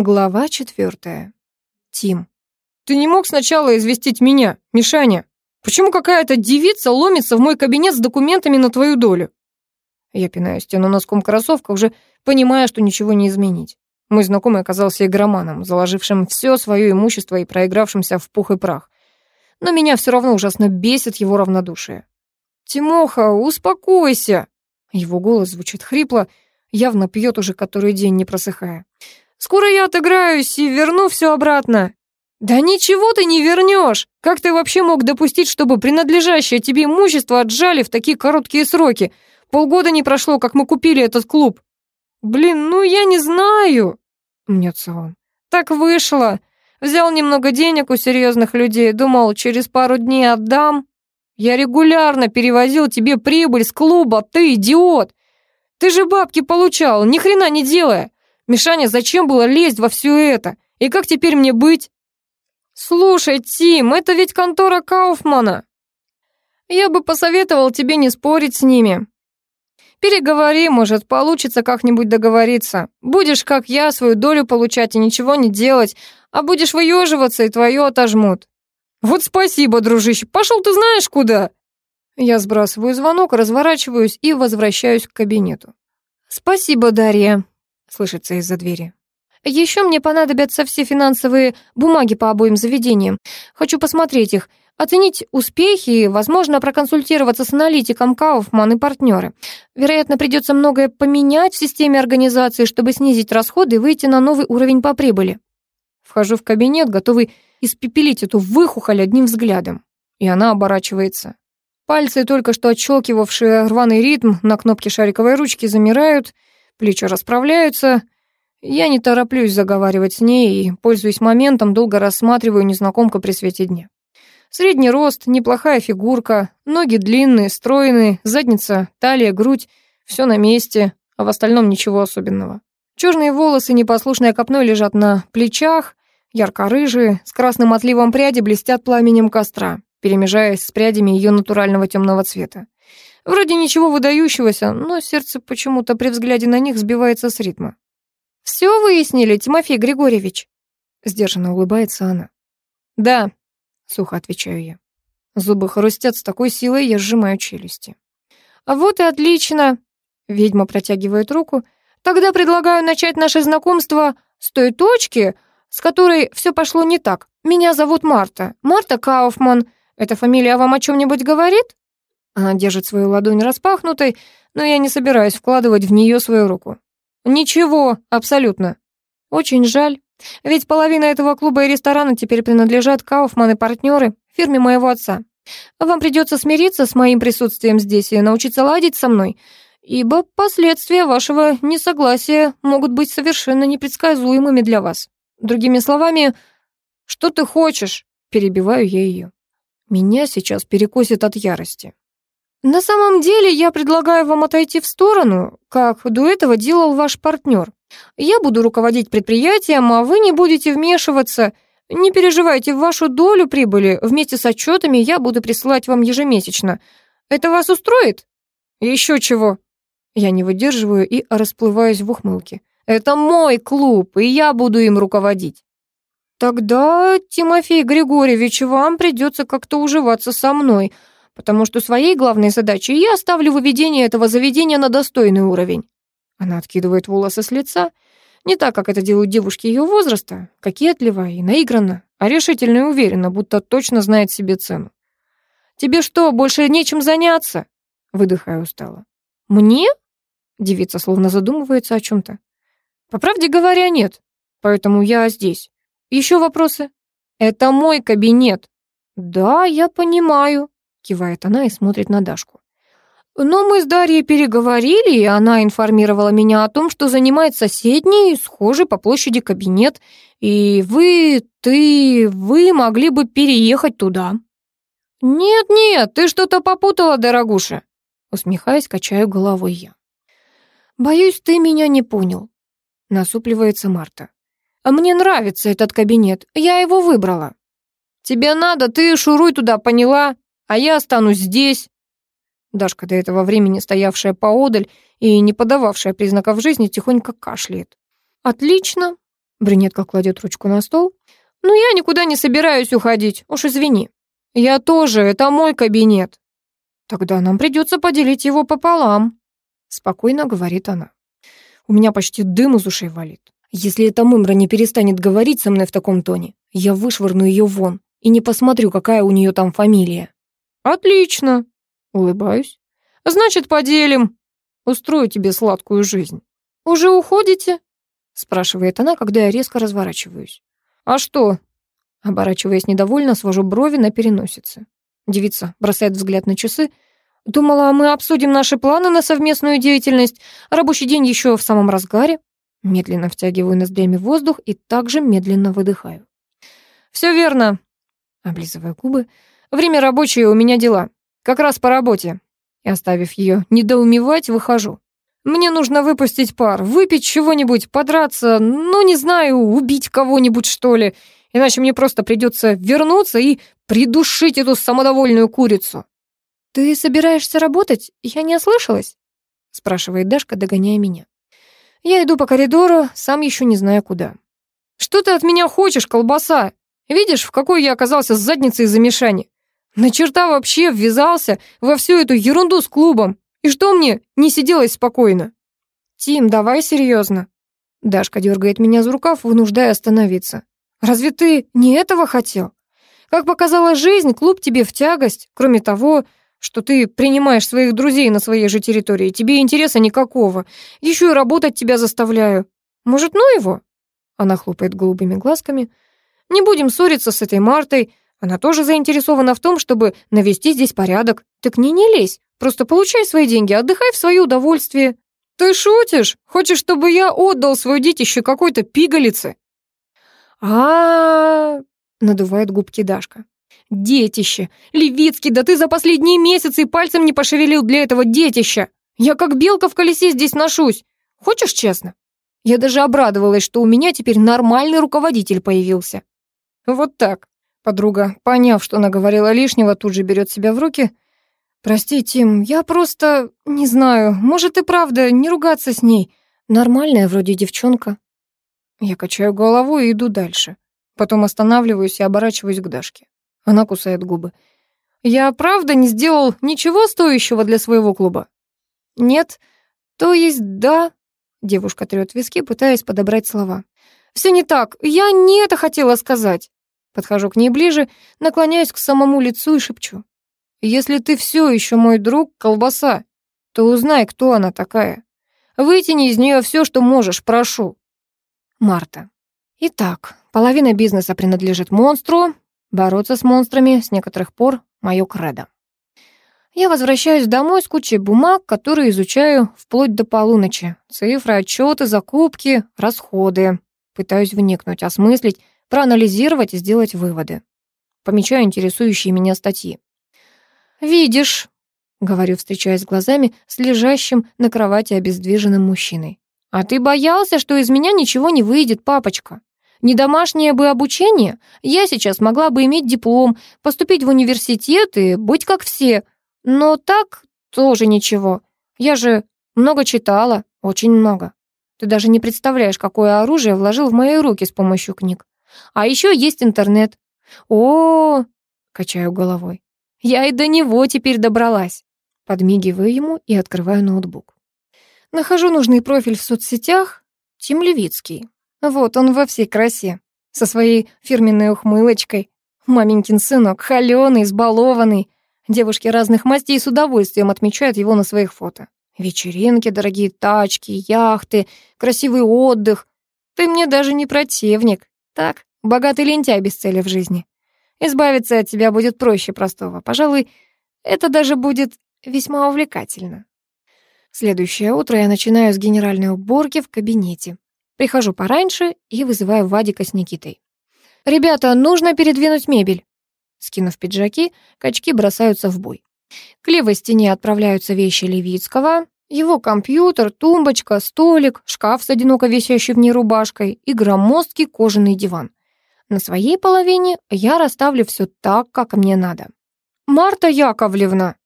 Глава четвертая. Тим. «Ты не мог сначала известить меня, Мишаня? Почему какая-то девица ломится в мой кабинет с документами на твою долю?» Я пинаю стену носком кроссовка, уже понимая, что ничего не изменить. Мой знакомый оказался игроманом, заложившим все свое имущество и проигравшимся в пух и прах. Но меня все равно ужасно бесит его равнодушие. «Тимоха, успокойся!» Его голос звучит хрипло, явно пьет уже который день, не просыхая. Скоро я отыграюсь и верну все обратно». «Да ничего ты не вернешь! Как ты вообще мог допустить, чтобы принадлежащее тебе имущество отжали в такие короткие сроки? Полгода не прошло, как мы купили этот клуб». «Блин, ну я не знаю!» — мнется он. «Так вышло. Взял немного денег у серьезных людей, думал, через пару дней отдам. Я регулярно перевозил тебе прибыль с клуба, ты идиот! Ты же бабки получал, ни хрена не делая. Мишаня, зачем было лезть во все это? И как теперь мне быть? Слушай, Тим, это ведь контора Кауфмана. Я бы посоветовал тебе не спорить с ними. Переговори, может, получится как-нибудь договориться. Будешь, как я, свою долю получать и ничего не делать, а будешь выеживаться, и твое отожмут. Вот спасибо, дружище, пошел ты знаешь куда. Я сбрасываю звонок, разворачиваюсь и возвращаюсь к кабинету. Спасибо, Дарья. Слышится из-за двери. Еще мне понадобятся все финансовые бумаги по обоим заведениям. Хочу посмотреть их, оценить успехи и, возможно, проконсультироваться с аналитиком Кауфман и партнеры. Вероятно, придется многое поменять в системе организации, чтобы снизить расходы и выйти на новый уровень по прибыли. Вхожу в кабинет, готовый испепелить эту выхухоль одним взглядом. И она оборачивается. Пальцы, только что отщелкивавшие рваный ритм на кнопке шариковой ручки, замирают — Плечи расправляются. Я не тороплюсь заговаривать с ней и, пользуясь моментом, долго рассматриваю незнакомку при свете дня. Средний рост, неплохая фигурка, ноги длинные, стройные, задница, талия, грудь — все на месте, а в остальном ничего особенного. Черные волосы непослушной копной лежат на плечах, ярко-рыжие, с красным отливом пряди блестят пламенем костра, перемежаясь с прядями ее натурального темного цвета. Вроде ничего выдающегося, но сердце почему-то при взгляде на них сбивается с ритма. «Все выяснили, Тимофей Григорьевич?» Сдержанно улыбается она. «Да», — сухо отвечаю я. Зубы хрустят с такой силой, я сжимаю челюсти. «А вот и отлично!» Ведьма протягивает руку. «Тогда предлагаю начать наше знакомство с той точки, с которой все пошло не так. Меня зовут Марта. Марта Кауфман. Эта фамилия вам о чем-нибудь говорит?» Она держит свою ладонь распахнутой, но я не собираюсь вкладывать в нее свою руку. Ничего, абсолютно. Очень жаль. Ведь половина этого клуба и ресторана теперь принадлежат Кауфман и партнеры, фирме моего отца. Вам придется смириться с моим присутствием здесь и научиться ладить со мной, ибо последствия вашего несогласия могут быть совершенно непредсказуемыми для вас. Другими словами, что ты хочешь? Перебиваю я ее. Меня сейчас перекосит от ярости. На самом деле я предлагаю вам отойти в сторону, как до этого делал ваш партнер. Я буду руководить предприятием, а вы не будете вмешиваться. Не переживайте, вашу долю прибыли вместе с отчетами я буду присылать вам ежемесячно. Это вас устроит? Еще чего? Я не выдерживаю и расплываюсь в ухмылке. Это мой клуб, и я буду им руководить. Тогда, Тимофей Григорьевич, вам придется как-то уживаться со мной — потому что своей главной задачей я оставлю выведение этого заведения на достойный уровень. Она откидывает волосы с лица, не так, как это делают девушки ее возраста, кокетливо и наигранно, а решительно и уверенно, будто точно знает себе цену. «Тебе что, больше нечем заняться?» Выдыхаю устало. «Мне?» Девица словно задумывается о чем-то. «По правде говоря, нет. Поэтому я здесь. Еще вопросы?» «Это мой кабинет». «Да, я понимаю», кивает она и смотрит на Дашку. Но мы с Дарьей переговорили, и она информировала меня о том, что занимает соседний, схожий по площади кабинет, и вы, ты, вы могли бы переехать туда. Нет-нет, ты что-то попутала, дорогуша. Усмехаясь, качаю головой я. Боюсь, ты меня не понял. Насупливается Марта. А мне нравится этот кабинет, я его выбрала. Тебе надо, ты шуруй туда, поняла? А я останусь здесь». Дашка, до этого времени стоявшая поодаль и не подававшая признаков жизни, тихонько кашляет. «Отлично. Брюнетка кладет ручку на стол. «Ну, я никуда не собираюсь уходить, уж извини. Я тоже, это мой кабинет». «Тогда нам придется поделить его пополам», — спокойно говорит она. У меня почти дым из ушей валит. Если эта мымра не перестанет говорить со мной в таком тоне, я вышвырну ее вон и не посмотрю, какая у нее там фамилия. «Отлично», — улыбаюсь. «Значит, поделим. Устрою тебе сладкую жизнь». «Уже уходите?» — спрашивает она, когда я резко разворачиваюсь. «А что?» Оборачиваясь недовольно, свожу брови на переносице. Девица бросает взгляд на часы. «Думала, мы обсудим наши планы на совместную деятельность. Рабочий день еще в самом разгаре». Медленно втягиваю ноздрями воздух и также медленно выдыхаю. «Все верно», — облизываю губы. «Время рабочее, у меня дела. Как раз по работе». И, оставив ее недоумевать, выхожу. Мне нужно выпустить пар, выпить чего-нибудь, подраться, ну, не знаю, убить кого-нибудь, что ли. Иначе мне просто придется вернуться и придушить эту самодовольную курицу. «Ты собираешься работать? Я не ослышалась?» спрашивает Дашка, догоняя меня. Я иду по коридору, сам еще не знаю куда. «Что ты от меня хочешь, колбаса? Видишь, в какой я оказался с задницей из-за Мишани? На черта вообще ввязался во всю эту ерунду с клубом. И что мне не сиделось спокойно?» «Тим, давай серьезно». Дашка дергает меня за рукав, вынуждая остановиться. «Разве ты не этого хотел? Как показала жизнь, клуб тебе в тягость. Кроме того, что ты принимаешь своих друзей на своей же территории. Тебе интереса никакого. Еще и работать тебя заставляю. Может, ну его?» Она хлопает голубыми глазками. «Не будем ссориться с этой Мартой. Она тоже заинтересована в том, чтобы навести здесь порядок. Ты к ней не лезь. Просто получай свои деньги, отдыхай в свое удовольствие». «Ты шутишь? Хочешь, чтобы я отдал свое детище какой-то пигалице?» а, надувает губки Дашка. Детище! Левицкий, да ты за последние месяцы и пальцем не пошевелил для этого детища! Я как белка в колесе здесь ношусь. Хочешь честно? Я даже обрадовалась, что у меня теперь нормальный руководитель появился. Вот так. Подруга, поняв, что она говорила лишнего, тут же берет себя в руки. «Прости, Тим, я просто... не знаю, может и правда не ругаться с ней. Нормальная вроде девчонка». Я качаю голову и иду дальше. Потом останавливаюсь и оборачиваюсь к Дашке. Она кусает губы. «Я правда не сделал ничего стоящего для своего клуба?» «Нет. То есть да...» Девушка трёт виски, пытаясь подобрать слова. «Все не так. Я не это хотела сказать». Подхожу к ней ближе, наклоняюсь к самому лицу и шепчу. «Если ты все еще мой друг, колбаса, то узнай, кто она такая. Вытяни из нее все, что можешь, прошу». Марта. Итак, половина бизнеса принадлежит монстру, Бороться с монстрами с некоторых пор моё кредо. Я возвращаюсь домой с кучей бумаг, которые изучаю вплоть до полуночи. Цифры, отчеты, закупки, расходы. Пытаюсь вникнуть, осмыслить, проанализировать и сделать выводы. Помечаю интересующие меня статьи. «Видишь», — говорю, встречаясь глазами с лежащим на кровати обездвиженным мужчиной. «А ты боялся, что из меня ничего не выйдет, папочка?» Не домашнее бы обучение, я сейчас могла бы иметь диплом, поступить в университет и быть как все. Но так тоже ничего. Я же много читала, очень много. Ты даже не представляешь, какое оружие вложил в мои руки с помощью книг. А еще есть интернет. О, качаю головой. Я и до него теперь добралась. Подмигиваю ему и открываю ноутбук. Нахожу нужный профиль в соцсетях. Тим Левицкий. Вот он во всей красе, со своей фирменной ухмылочкой. Маменькин сынок, холёный, избалованный. Девушки разных мастей с удовольствием отмечают его на своих фото. Вечеринки, дорогие тачки, яхты, красивый отдых. Ты мне даже не противник. Так, богатый лентяй без цели в жизни. Избавиться от тебя будет проще простого. Пожалуй, это даже будет весьма увлекательно. Следующее утро я начинаю с генеральной уборки в кабинете. Прихожу пораньше и вызываю Вадика с Никитой. «Ребята, нужно передвинуть мебель». Скинув пиджаки, качки бросаются в бой. К левой стене отправляются вещи Левицкого, его компьютер, тумбочка, столик, шкаф с одиноко висящей в ней рубашкой и громоздкий кожаный диван. На своей половине я расставлю все так, как мне надо. «Марта Яковлевна!»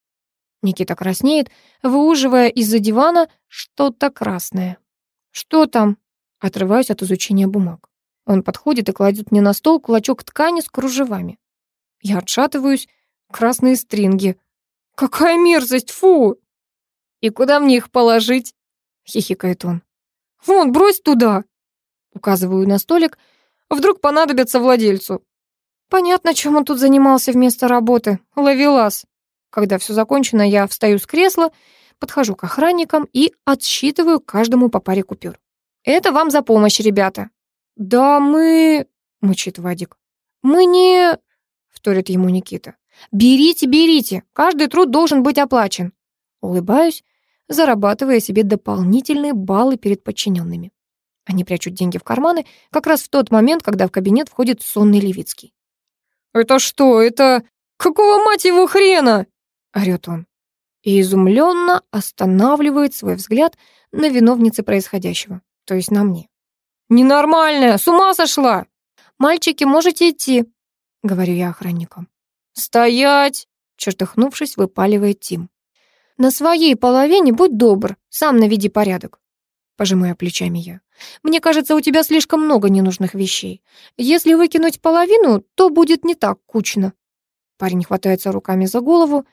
Никита краснеет, выуживая из-за дивана что-то красное. «Что там?» Отрываюсь от изучения бумаг. Он подходит и кладет мне на стол клочок ткани с кружевами. Я отшатываюсь, красные стринги. Какая мерзость, фу! И куда мне их положить? Хихикает он. Вон, брось туда. Указываю на столик. Вдруг понадобится владельцу. Понятно, чем он тут занимался вместо работы. Ловелас. Когда все закончено, я встаю с кресла, подхожу к охранникам и отсчитываю каждому по паре купюр. «Это вам за помощь, ребята». «Да мы...» — мучит Вадик. «Мы не...» — вторит ему Никита. «Берите, берите, каждый труд должен быть оплачен». Улыбаюсь, зарабатывая себе дополнительные баллы перед подчиненными. Они прячут деньги в карманы как раз в тот момент, когда в кабинет входит сонный Левицкий. «Это что, это... Какого мать его хрена?» — орёт он. И изумленно останавливает свой взгляд на виновнице происходящего, то есть на мне. «Ненормальная! С ума сошла!» «Мальчики, можете идти», — говорю я охранникам. «Стоять!» — чертыхнувшись, выпаливает Тим. «На своей половине будь добр, сам наведи порядок», — пожимаю плечами я. «Мне кажется, у тебя слишком много ненужных вещей. Если выкинуть половину, то будет не так кучно». Парень хватается руками за голову.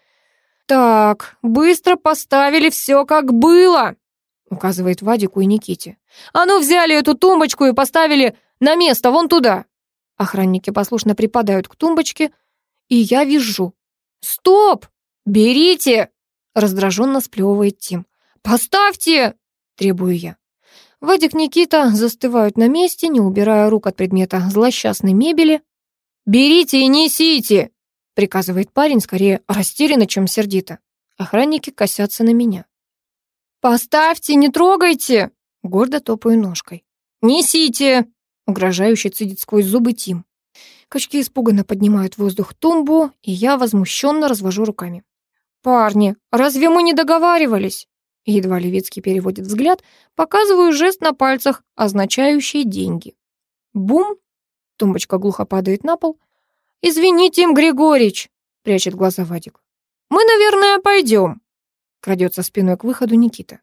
«Так, быстро поставили все как было», — указывает Вадику и Никите. «А ну, взяли эту тумбочку и поставили на место, вон туда». Охранники послушно припадают к тумбочке, и я вижу. «Стоп! Берите!» — раздраженно сплевывает Тим. «Поставьте!» — требую я. Вадик Никита застывают на месте, не убирая рук от предмета злосчастной мебели. «Берите и несите!» — приказывает парень, скорее растерянно, чем сердито. Охранники косятся на меня. «Поставьте, не трогайте!» — гордо топаю ножкой. «Несите!» — угрожающе цедит сквозь зубы Тим. Качки испуганно поднимают в воздух тумбу, и я возмущенно развожу руками. «Парни, разве мы не договаривались?» Едва Левицкий переводит взгляд, показываю жест на пальцах, означающий деньги. Бум! Тумбочка глухо падает на пол. «Извините, им, Григорич!» — прячет глаза Вадик. «Мы, наверное, пойдем!» — крадется спиной к выходу Никита.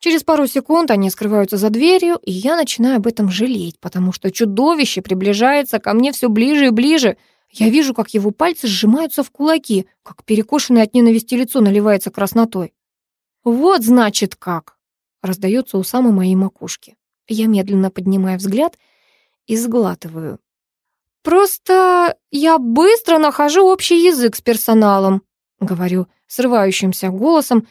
Через пару секунд они скрываются за дверью, и я начинаю об этом жалеть, потому что чудовище приближается ко мне все ближе и ближе. Я вижу, как его пальцы сжимаются в кулаки, как перекошенное от ненависти лицо наливается краснотой. «Вот, значит, как!» — раздается у самой моей макушки. Я медленно поднимаю взгляд и сглатываю. «Просто я быстро нахожу общий язык с персоналом», — говорю срывающимся голосом.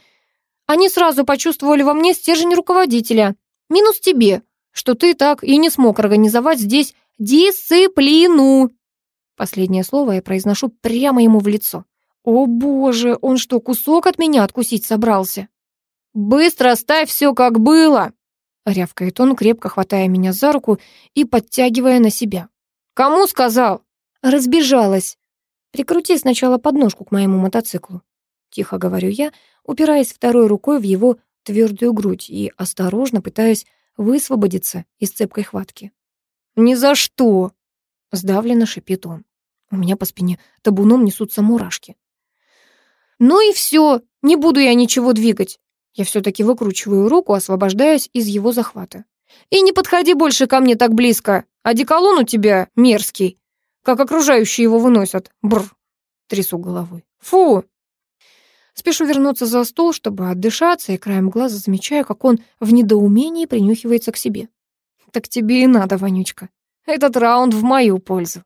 «Они сразу почувствовали во мне стержень руководителя. Минус тебе, что ты так и не смог организовать здесь дисциплину». Последнее слово я произношу прямо ему в лицо. «О боже, он что, кусок от меня откусить собрался?» «Быстро ставь все как было!» — рявкает он, крепко хватая меня за руку и подтягивая на себя. «Кому сказал?» «Разбежалась. Прикрути сначала подножку к моему мотоциклу». Тихо говорю я, упираясь второй рукой в его твердую грудь и осторожно пытаясь высвободиться из цепкой хватки. «Ни за что!» — сдавленно шипит он. У меня по спине табуном несутся мурашки. «Ну и все, не буду я ничего двигать. Я все-таки выкручиваю руку, освобождаясь из его захвата. «И не подходи больше ко мне так близко. Одеколон у тебя мерзкий, как окружающие его выносят. Бр. Трясу головой. Фу!» Спешу вернуться за стол, чтобы отдышаться, и краем глаза замечаю, как он в недоумении принюхивается к себе. «Так тебе и надо, Вонючка. Этот раунд в мою пользу».